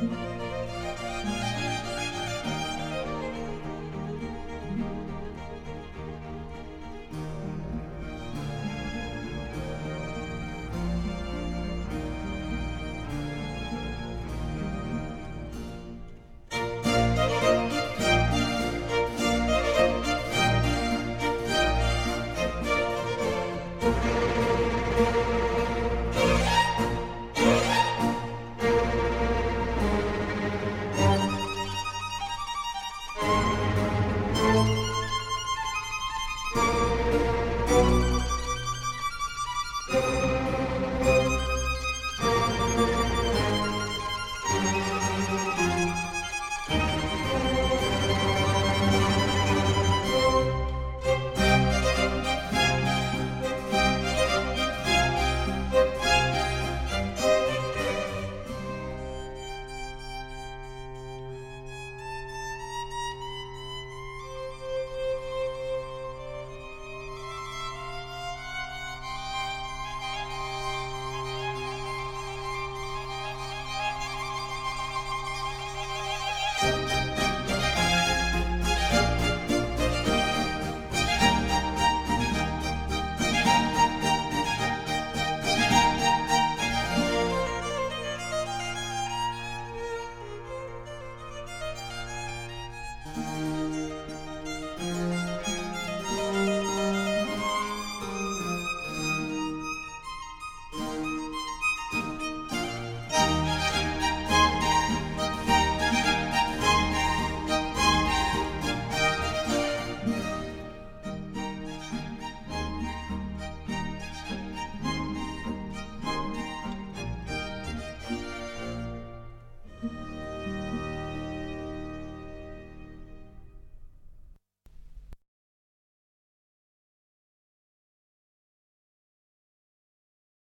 Bye.